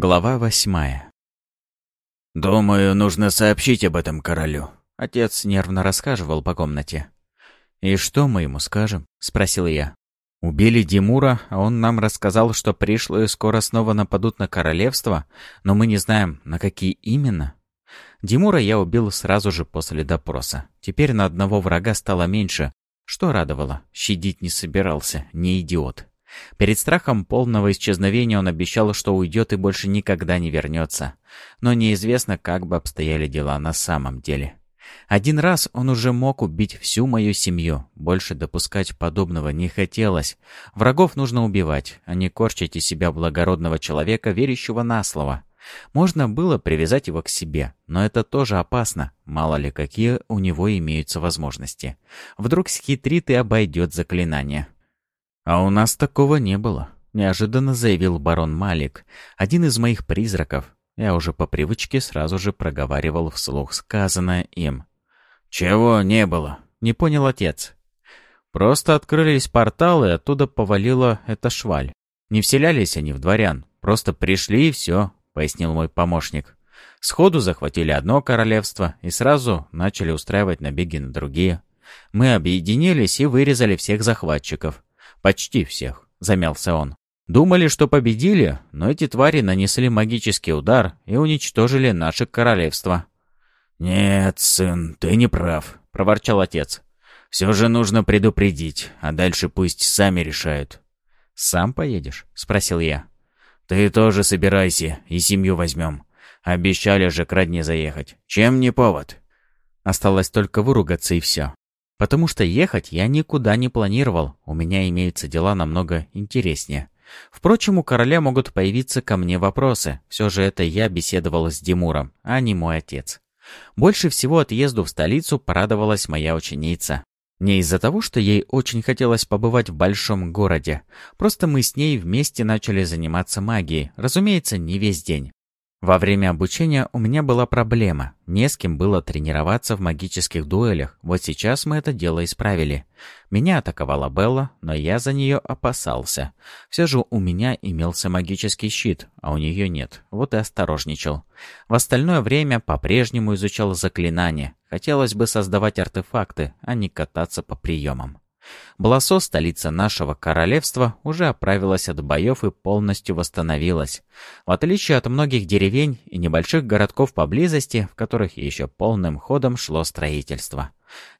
Глава восьмая «Думаю, нужно сообщить об этом королю», — отец нервно рассказывал по комнате. «И что мы ему скажем?» — спросил я. «Убили Димура, а он нам рассказал, что пришлые скоро снова нападут на королевство, но мы не знаем, на какие именно». Димура я убил сразу же после допроса. Теперь на одного врага стало меньше, что радовало. Щадить не собирался, не идиот. Перед страхом полного исчезновения он обещал, что уйдет и больше никогда не вернется. Но неизвестно, как бы обстояли дела на самом деле. Один раз он уже мог убить всю мою семью. Больше допускать подобного не хотелось. Врагов нужно убивать, а не корчить из себя благородного человека, верящего на слово. Можно было привязать его к себе, но это тоже опасно. Мало ли, какие у него имеются возможности. Вдруг схитрит и обойдет заклинание. «А у нас такого не было», — неожиданно заявил барон Малик, один из моих призраков. Я уже по привычке сразу же проговаривал вслух сказанное им. «Чего не было?» — не понял отец. «Просто открылись порталы, оттуда повалила эта шваль. Не вселялись они в дворян, просто пришли и все», — пояснил мой помощник. Сходу захватили одно королевство и сразу начали устраивать набеги на другие. Мы объединились и вырезали всех захватчиков. «Почти всех», — замялся он. «Думали, что победили, но эти твари нанесли магический удар и уничтожили наше королевство». «Нет, сын, ты не прав», — проворчал отец. «Все же нужно предупредить, а дальше пусть сами решают». «Сам поедешь?» — спросил я. «Ты тоже собирайся, и семью возьмем. Обещали же к родне заехать. Чем не повод?» Осталось только выругаться и все. Потому что ехать я никуда не планировал, у меня имеются дела намного интереснее. Впрочем, у короля могут появиться ко мне вопросы. Все же это я беседовал с Димуром, а не мой отец. Больше всего отъезду в столицу порадовалась моя ученица. Не из-за того, что ей очень хотелось побывать в большом городе. Просто мы с ней вместе начали заниматься магией. Разумеется, не весь день. Во время обучения у меня была проблема. Не с кем было тренироваться в магических дуэлях. Вот сейчас мы это дело исправили. Меня атаковала Белла, но я за нее опасался. Все же у меня имелся магический щит, а у нее нет. Вот и осторожничал. В остальное время по-прежнему изучал заклинания. Хотелось бы создавать артефакты, а не кататься по приемам. Бласо, столица нашего королевства, уже оправилась от боев и полностью восстановилась. В отличие от многих деревень и небольших городков поблизости, в которых еще полным ходом шло строительство.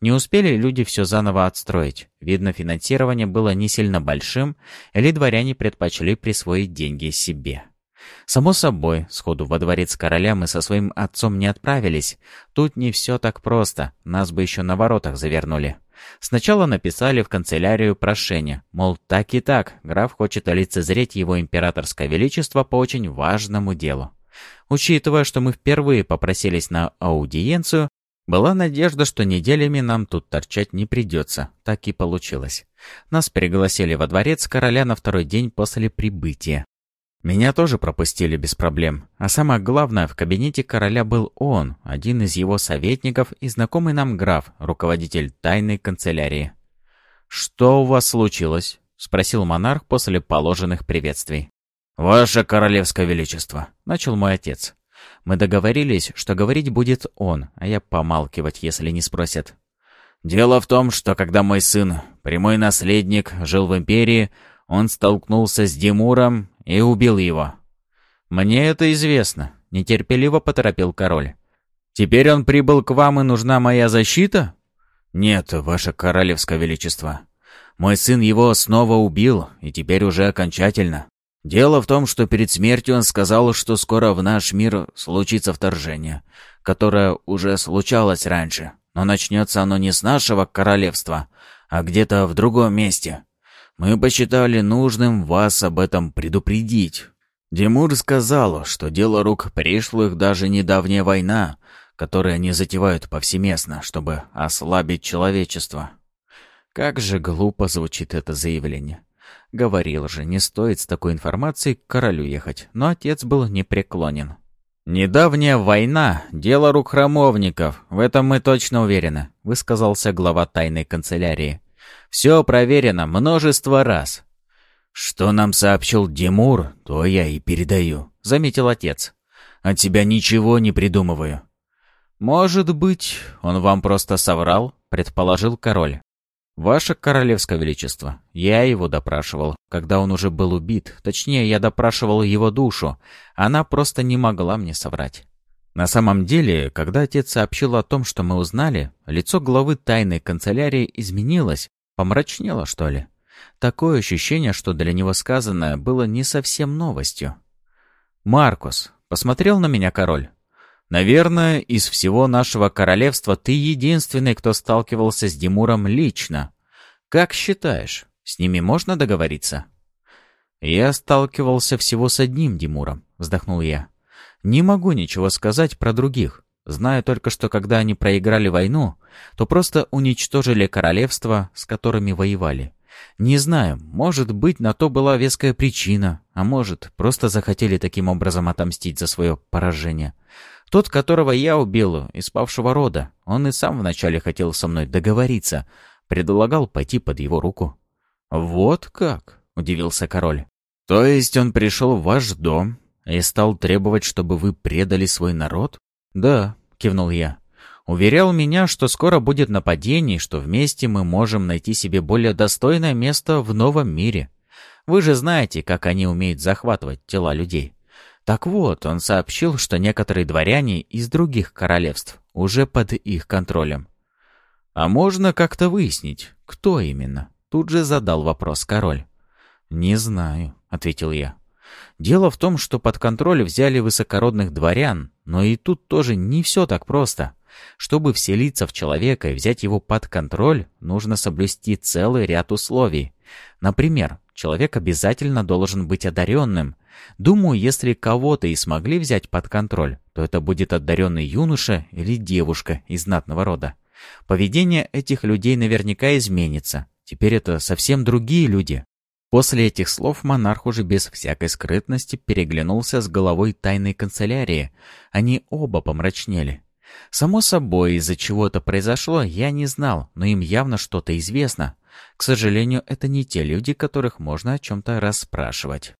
Не успели люди все заново отстроить. Видно, финансирование было не сильно большим, или дворяне предпочли присвоить деньги себе. Само собой, сходу во дворец короля мы со своим отцом не отправились. Тут не все так просто, нас бы еще на воротах завернули. Сначала написали в канцелярию прошение, мол, так и так, граф хочет олицезреть его императорское величество по очень важному делу. Учитывая, что мы впервые попросились на аудиенцию, была надежда, что неделями нам тут торчать не придется. Так и получилось. Нас пригласили во дворец короля на второй день после прибытия. Меня тоже пропустили без проблем. А самое главное, в кабинете короля был он, один из его советников и знакомый нам граф, руководитель тайной канцелярии. «Что у вас случилось?» — спросил монарх после положенных приветствий. «Ваше королевское величество», — начал мой отец. Мы договорились, что говорить будет он, а я помалкивать, если не спросят. «Дело в том, что когда мой сын, прямой наследник, жил в империи, он столкнулся с Димуром и убил его. «Мне это известно», — нетерпеливо поторопил король. «Теперь он прибыл к вам, и нужна моя защита?» «Нет, ваше королевское величество. Мой сын его снова убил, и теперь уже окончательно. Дело в том, что перед смертью он сказал, что скоро в наш мир случится вторжение, которое уже случалось раньше, но начнется оно не с нашего королевства, а где-то в другом месте. Мы посчитали нужным вас об этом предупредить. Димур сказал, что дело рук пришлых даже недавняя война, которую они затевают повсеместно, чтобы ослабить человечество. Как же глупо звучит это заявление. Говорил же, не стоит с такой информацией к королю ехать, но отец был непреклонен. «Недавняя война — дело рук храмовников, в этом мы точно уверены», — высказался глава тайной канцелярии. Все проверено множество раз. Что нам сообщил Димур, то я и передаю, заметил отец. «От тебя ничего не придумываю». «Может быть, он вам просто соврал?» — предположил король. «Ваше королевское величество, я его допрашивал, когда он уже был убит. Точнее, я допрашивал его душу. Она просто не могла мне соврать». На самом деле, когда отец сообщил о том, что мы узнали, лицо главы тайной канцелярии изменилось, помрачнело, что ли. Такое ощущение, что для него сказанное было не совсем новостью. «Маркус», — посмотрел на меня король, Наверное, из всего нашего королевства ты единственный, кто сталкивался с Димуром лично. Как считаешь, с ними можно договориться?» «Я сталкивался всего с одним Димуром», — вздохнул я. «Не могу ничего сказать про других. Знаю только, что когда они проиграли войну, то просто уничтожили королевства, с которыми воевали. Не знаю, может быть, на то была веская причина, а может, просто захотели таким образом отомстить за свое поражение. Тот, которого я убил, из павшего рода, он и сам вначале хотел со мной договориться, предлагал пойти под его руку. «Вот как?» — удивился король. «То есть он пришел в ваш дом и стал требовать, чтобы вы предали свой народ?» «Да», — кивнул я. «Уверял меня, что скоро будет нападение, что вместе мы можем найти себе более достойное место в новом мире. Вы же знаете, как они умеют захватывать тела людей». Так вот, он сообщил, что некоторые дворяне из других королевств уже под их контролем. «А можно как-то выяснить, кто именно?» Тут же задал вопрос король. «Не знаю», — ответил я. «Дело в том, что под контроль взяли высокородных дворян, но и тут тоже не все так просто. Чтобы вселиться в человека и взять его под контроль, нужно соблюсти целый ряд условий. Например, человек обязательно должен быть одаренным, Думаю, если кого-то и смогли взять под контроль, то это будет одаренный юноша или девушка из знатного рода. Поведение этих людей наверняка изменится. Теперь это совсем другие люди. После этих слов монарх уже без всякой скрытности переглянулся с головой тайной канцелярии. Они оба помрачнели. Само собой, из-за чего это произошло, я не знал, но им явно что-то известно. К сожалению, это не те люди, которых можно о чем-то расспрашивать.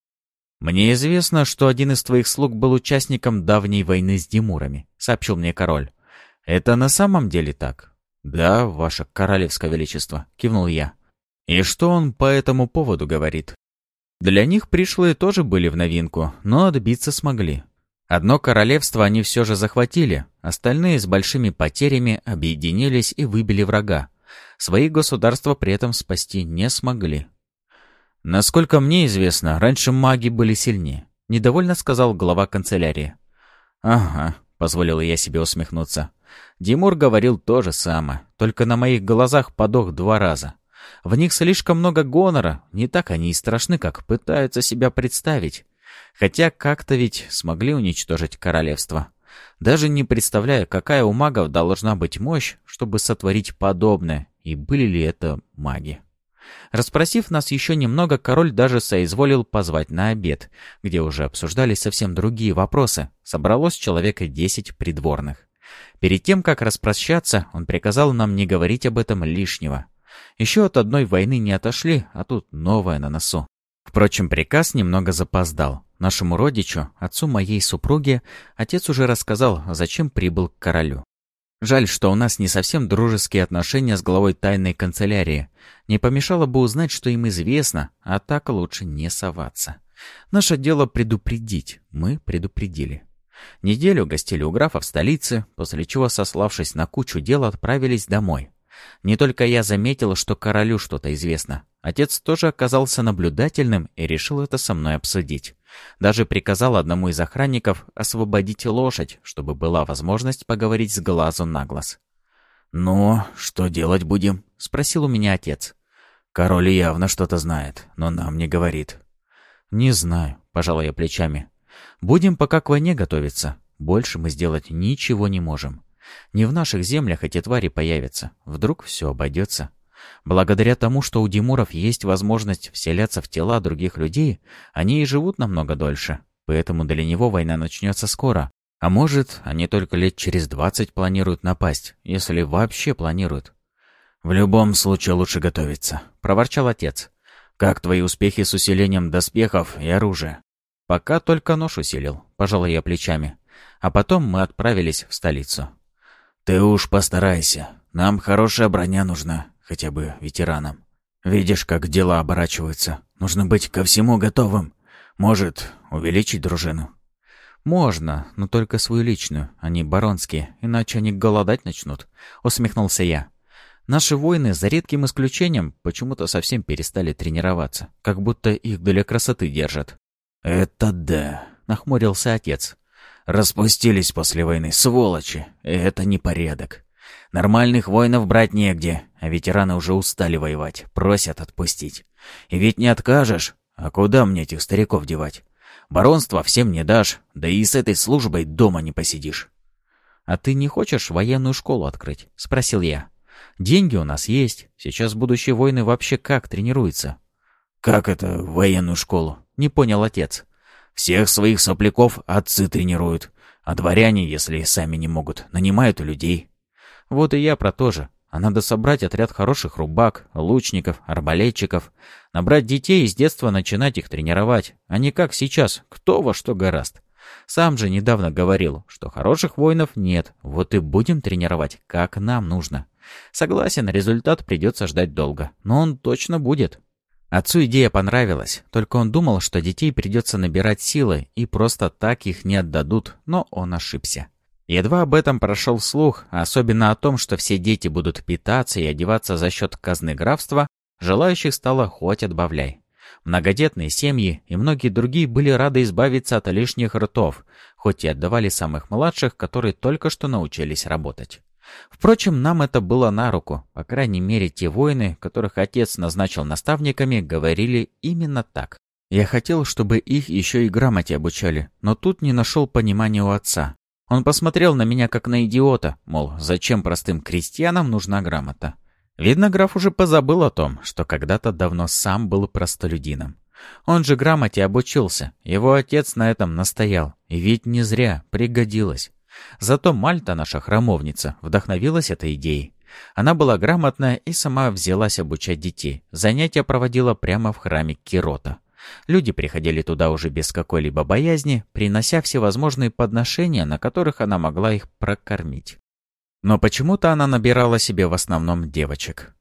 «Мне известно, что один из твоих слуг был участником давней войны с Димурами», — сообщил мне король. «Это на самом деле так?» «Да, ваше королевское величество», — кивнул я. «И что он по этому поводу говорит?» Для них пришлые тоже были в новинку, но отбиться смогли. Одно королевство они все же захватили, остальные с большими потерями объединились и выбили врага. Свои государства при этом спасти не смогли. «Насколько мне известно, раньше маги были сильнее», — недовольно сказал глава канцелярии. «Ага», — позволил я себе усмехнуться. Димур говорил то же самое, только на моих глазах подох два раза. В них слишком много гонора, не так они и страшны, как пытаются себя представить. Хотя как-то ведь смогли уничтожить королевство. Даже не представляю, какая у магов должна быть мощь, чтобы сотворить подобное, и были ли это маги. Расспросив нас еще немного, король даже соизволил позвать на обед, где уже обсуждались совсем другие вопросы. Собралось человека десять придворных. Перед тем, как распрощаться, он приказал нам не говорить об этом лишнего. Еще от одной войны не отошли, а тут новая на носу. Впрочем, приказ немного запоздал. Нашему родичу, отцу моей супруги, отец уже рассказал, зачем прибыл к королю. Жаль, что у нас не совсем дружеские отношения с главой тайной канцелярии. Не помешало бы узнать, что им известно, а так лучше не соваться. Наше дело предупредить. Мы предупредили. Неделю гостили у графа в столице, после чего, сославшись на кучу дел, отправились домой. Не только я заметил, что королю что-то известно. Отец тоже оказался наблюдательным и решил это со мной обсудить. Даже приказал одному из охранников освободить лошадь, чтобы была возможность поговорить с глазу на глаз. «Ну, что делать будем?» — спросил у меня отец. «Король явно что-то знает, но нам не говорит». «Не знаю», — пожал плечами. «Будем пока к войне готовиться. Больше мы сделать ничего не можем. Не в наших землях эти твари появятся. Вдруг все обойдется». Благодаря тому, что у Димуров есть возможность вселяться в тела других людей, они и живут намного дольше. Поэтому для него война начнется скоро. А может, они только лет через двадцать планируют напасть, если вообще планируют. «В любом случае лучше готовиться», — проворчал отец. «Как твои успехи с усилением доспехов и оружия?» Пока только нож усилил, пожалуй, я плечами. А потом мы отправились в столицу. «Ты уж постарайся. Нам хорошая броня нужна, хотя бы ветеранам. Видишь, как дела оборачиваются. Нужно быть ко всему готовым. Может, увеличить дружину?» «Можно, но только свою личную, а не баронские, иначе они голодать начнут», — усмехнулся я. «Наши воины, за редким исключением, почему-то совсем перестали тренироваться, как будто их для красоты держат». «Это да», — нахмурился отец. «Распустились после войны, сволочи, это не порядок. Нормальных воинов брать негде, а ветераны уже устали воевать, просят отпустить. И ведь не откажешь, а куда мне этих стариков девать? Баронство всем не дашь, да и с этой службой дома не посидишь. «А ты не хочешь военную школу открыть?» — спросил я. «Деньги у нас есть. Сейчас будущие воины вообще как тренируются?» «Как это военную школу?» — не понял отец. «Всех своих сопляков отцы тренируют, а дворяне, если сами не могут, нанимают людей». «Вот и я про то же. А надо собрать отряд хороших рубак, лучников, арбалетчиков, набрать детей и с детства начинать их тренировать, а не как сейчас, кто во что гораст. Сам же недавно говорил, что хороших воинов нет, вот и будем тренировать, как нам нужно. Согласен, результат придется ждать долго, но он точно будет. Отцу идея понравилась, только он думал, что детей придется набирать силы и просто так их не отдадут, но он ошибся. Едва об этом прошел слух, особенно о том, что все дети будут питаться и одеваться за счет казны графства, желающих стало хоть отбавляй. Многодетные семьи и многие другие были рады избавиться от лишних ртов, хоть и отдавали самых младших, которые только что научились работать. Впрочем, нам это было на руку. По крайней мере, те воины, которых отец назначил наставниками, говорили именно так. Я хотел, чтобы их еще и грамоте обучали, но тут не нашел понимания у отца. Он посмотрел на меня как на идиота, мол, зачем простым крестьянам нужна грамота. Видно, граф уже позабыл о том, что когда-то давно сам был простолюдином. Он же грамоте обучился, его отец на этом настоял, и ведь не зря, пригодилось. Зато Мальта, наша храмовница, вдохновилась этой идеей. Она была грамотная и сама взялась обучать детей. Занятия проводила прямо в храме Кирота. Люди приходили туда уже без какой-либо боязни, принося всевозможные подношения, на которых она могла их прокормить. Но почему-то она набирала себе в основном девочек.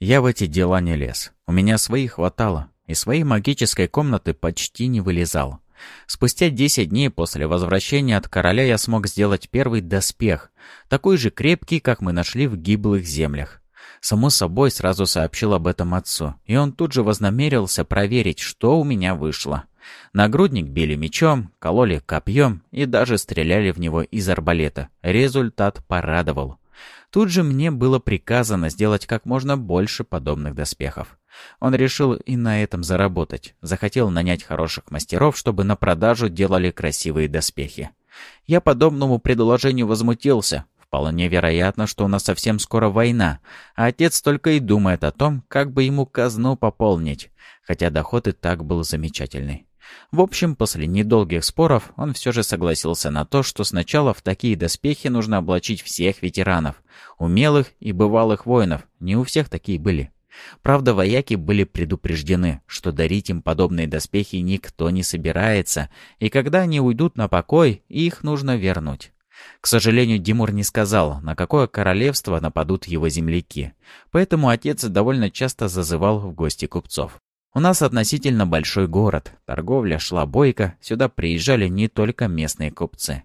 Я в эти дела не лез. У меня своих хватало, и своей магической комнаты почти не вылезал. Спустя 10 дней после возвращения от короля я смог сделать первый доспех, такой же крепкий, как мы нашли в гиблых землях. Само собой, сразу сообщил об этом отцу, и он тут же вознамерился проверить, что у меня вышло. Нагрудник били мечом, кололи копьем и даже стреляли в него из арбалета. Результат порадовал. Тут же мне было приказано сделать как можно больше подобных доспехов. Он решил и на этом заработать. Захотел нанять хороших мастеров, чтобы на продажу делали красивые доспехи. Я подобному предложению возмутился, Вполне вероятно, что у нас совсем скоро война, а отец только и думает о том, как бы ему казну пополнить, хотя доход и так был замечательный. В общем, после недолгих споров он все же согласился на то, что сначала в такие доспехи нужно облачить всех ветеранов, умелых и бывалых воинов, не у всех такие были. Правда, вояки были предупреждены, что дарить им подобные доспехи никто не собирается, и когда они уйдут на покой, их нужно вернуть. К сожалению, Димур не сказал, на какое королевство нападут его земляки, поэтому отец довольно часто зазывал в гости купцов. У нас относительно большой город, торговля шла бойко, сюда приезжали не только местные купцы.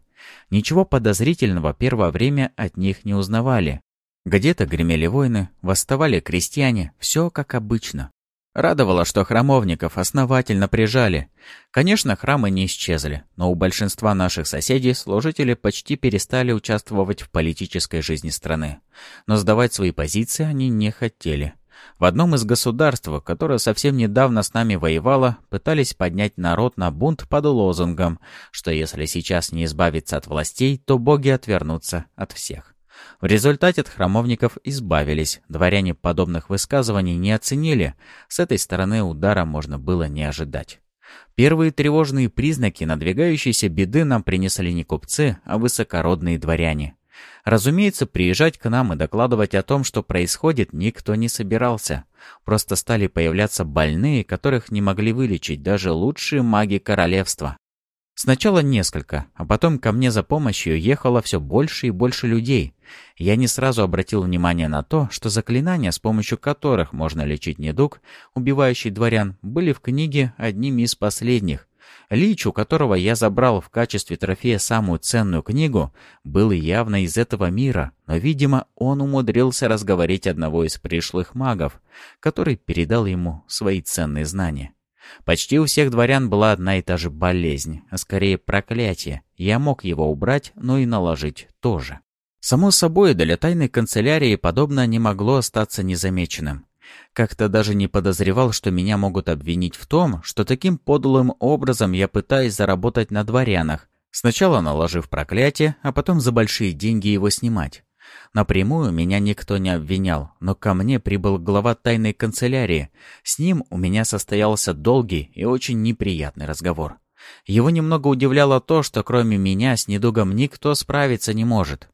Ничего подозрительного первое время от них не узнавали. Где-то гремели войны, восставали крестьяне, все как обычно. Радовало, что храмовников основательно прижали. Конечно, храмы не исчезли, но у большинства наших соседей служители почти перестали участвовать в политической жизни страны. Но сдавать свои позиции они не хотели. В одном из государств, которое совсем недавно с нами воевало, пытались поднять народ на бунт под лозунгом, что если сейчас не избавиться от властей, то боги отвернутся от всех. В результате от храмовников избавились, дворяне подобных высказываний не оценили, с этой стороны удара можно было не ожидать. Первые тревожные признаки надвигающейся беды нам принесли не купцы, а высокородные дворяне. Разумеется, приезжать к нам и докладывать о том, что происходит, никто не собирался. Просто стали появляться больные, которых не могли вылечить даже лучшие маги королевства. Сначала несколько, а потом ко мне за помощью ехало все больше и больше людей. Я не сразу обратил внимание на то, что заклинания, с помощью которых можно лечить недуг, убивающий дворян, были в книге одними из последних. Лич, у которого я забрал в качестве трофея самую ценную книгу, был явно из этого мира, но, видимо, он умудрился разговорить одного из пришлых магов, который передал ему свои ценные знания. Почти у всех дворян была одна и та же болезнь, а скорее проклятие. Я мог его убрать, но и наложить тоже. Само собой, для тайной канцелярии подобное не могло остаться незамеченным. Как-то даже не подозревал, что меня могут обвинить в том, что таким подлым образом я пытаюсь заработать на дворянах, сначала наложив проклятие, а потом за большие деньги его снимать. Напрямую меня никто не обвинял, но ко мне прибыл глава тайной канцелярии. С ним у меня состоялся долгий и очень неприятный разговор. Его немного удивляло то, что кроме меня с недугом никто справиться не может.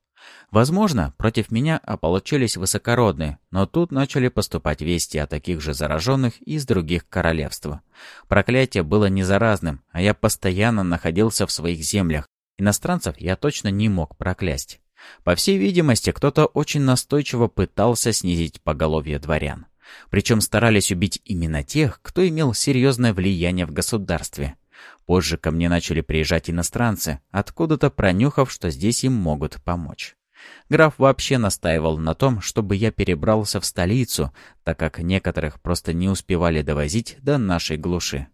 Возможно, против меня ополчились высокородные, но тут начали поступать вести о таких же зараженных из других королевств. Проклятие было не заразным, а я постоянно находился в своих землях. Иностранцев я точно не мог проклясть. По всей видимости, кто-то очень настойчиво пытался снизить поголовье дворян. Причем старались убить именно тех, кто имел серьезное влияние в государстве. Позже ко мне начали приезжать иностранцы, откуда-то пронюхав, что здесь им могут помочь. Граф вообще настаивал на том, чтобы я перебрался в столицу, так как некоторых просто не успевали довозить до нашей глуши.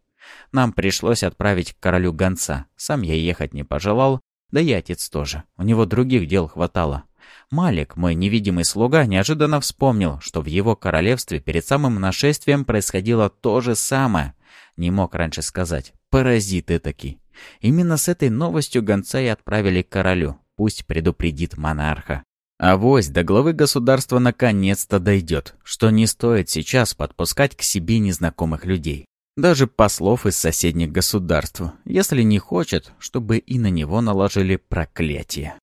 Нам пришлось отправить к королю гонца. Сам я ехать не пожелал, да и отец тоже. У него других дел хватало. Малик, мой невидимый слуга, неожиданно вспомнил, что в его королевстве перед самым нашествием происходило то же самое. Не мог раньше сказать. Паразит этакий. Именно с этой новостью гонца и отправили к королю. Пусть предупредит монарха. А вось до главы государства наконец-то дойдет, что не стоит сейчас подпускать к себе незнакомых людей. Даже послов из соседних государств, если не хочет, чтобы и на него наложили проклятие.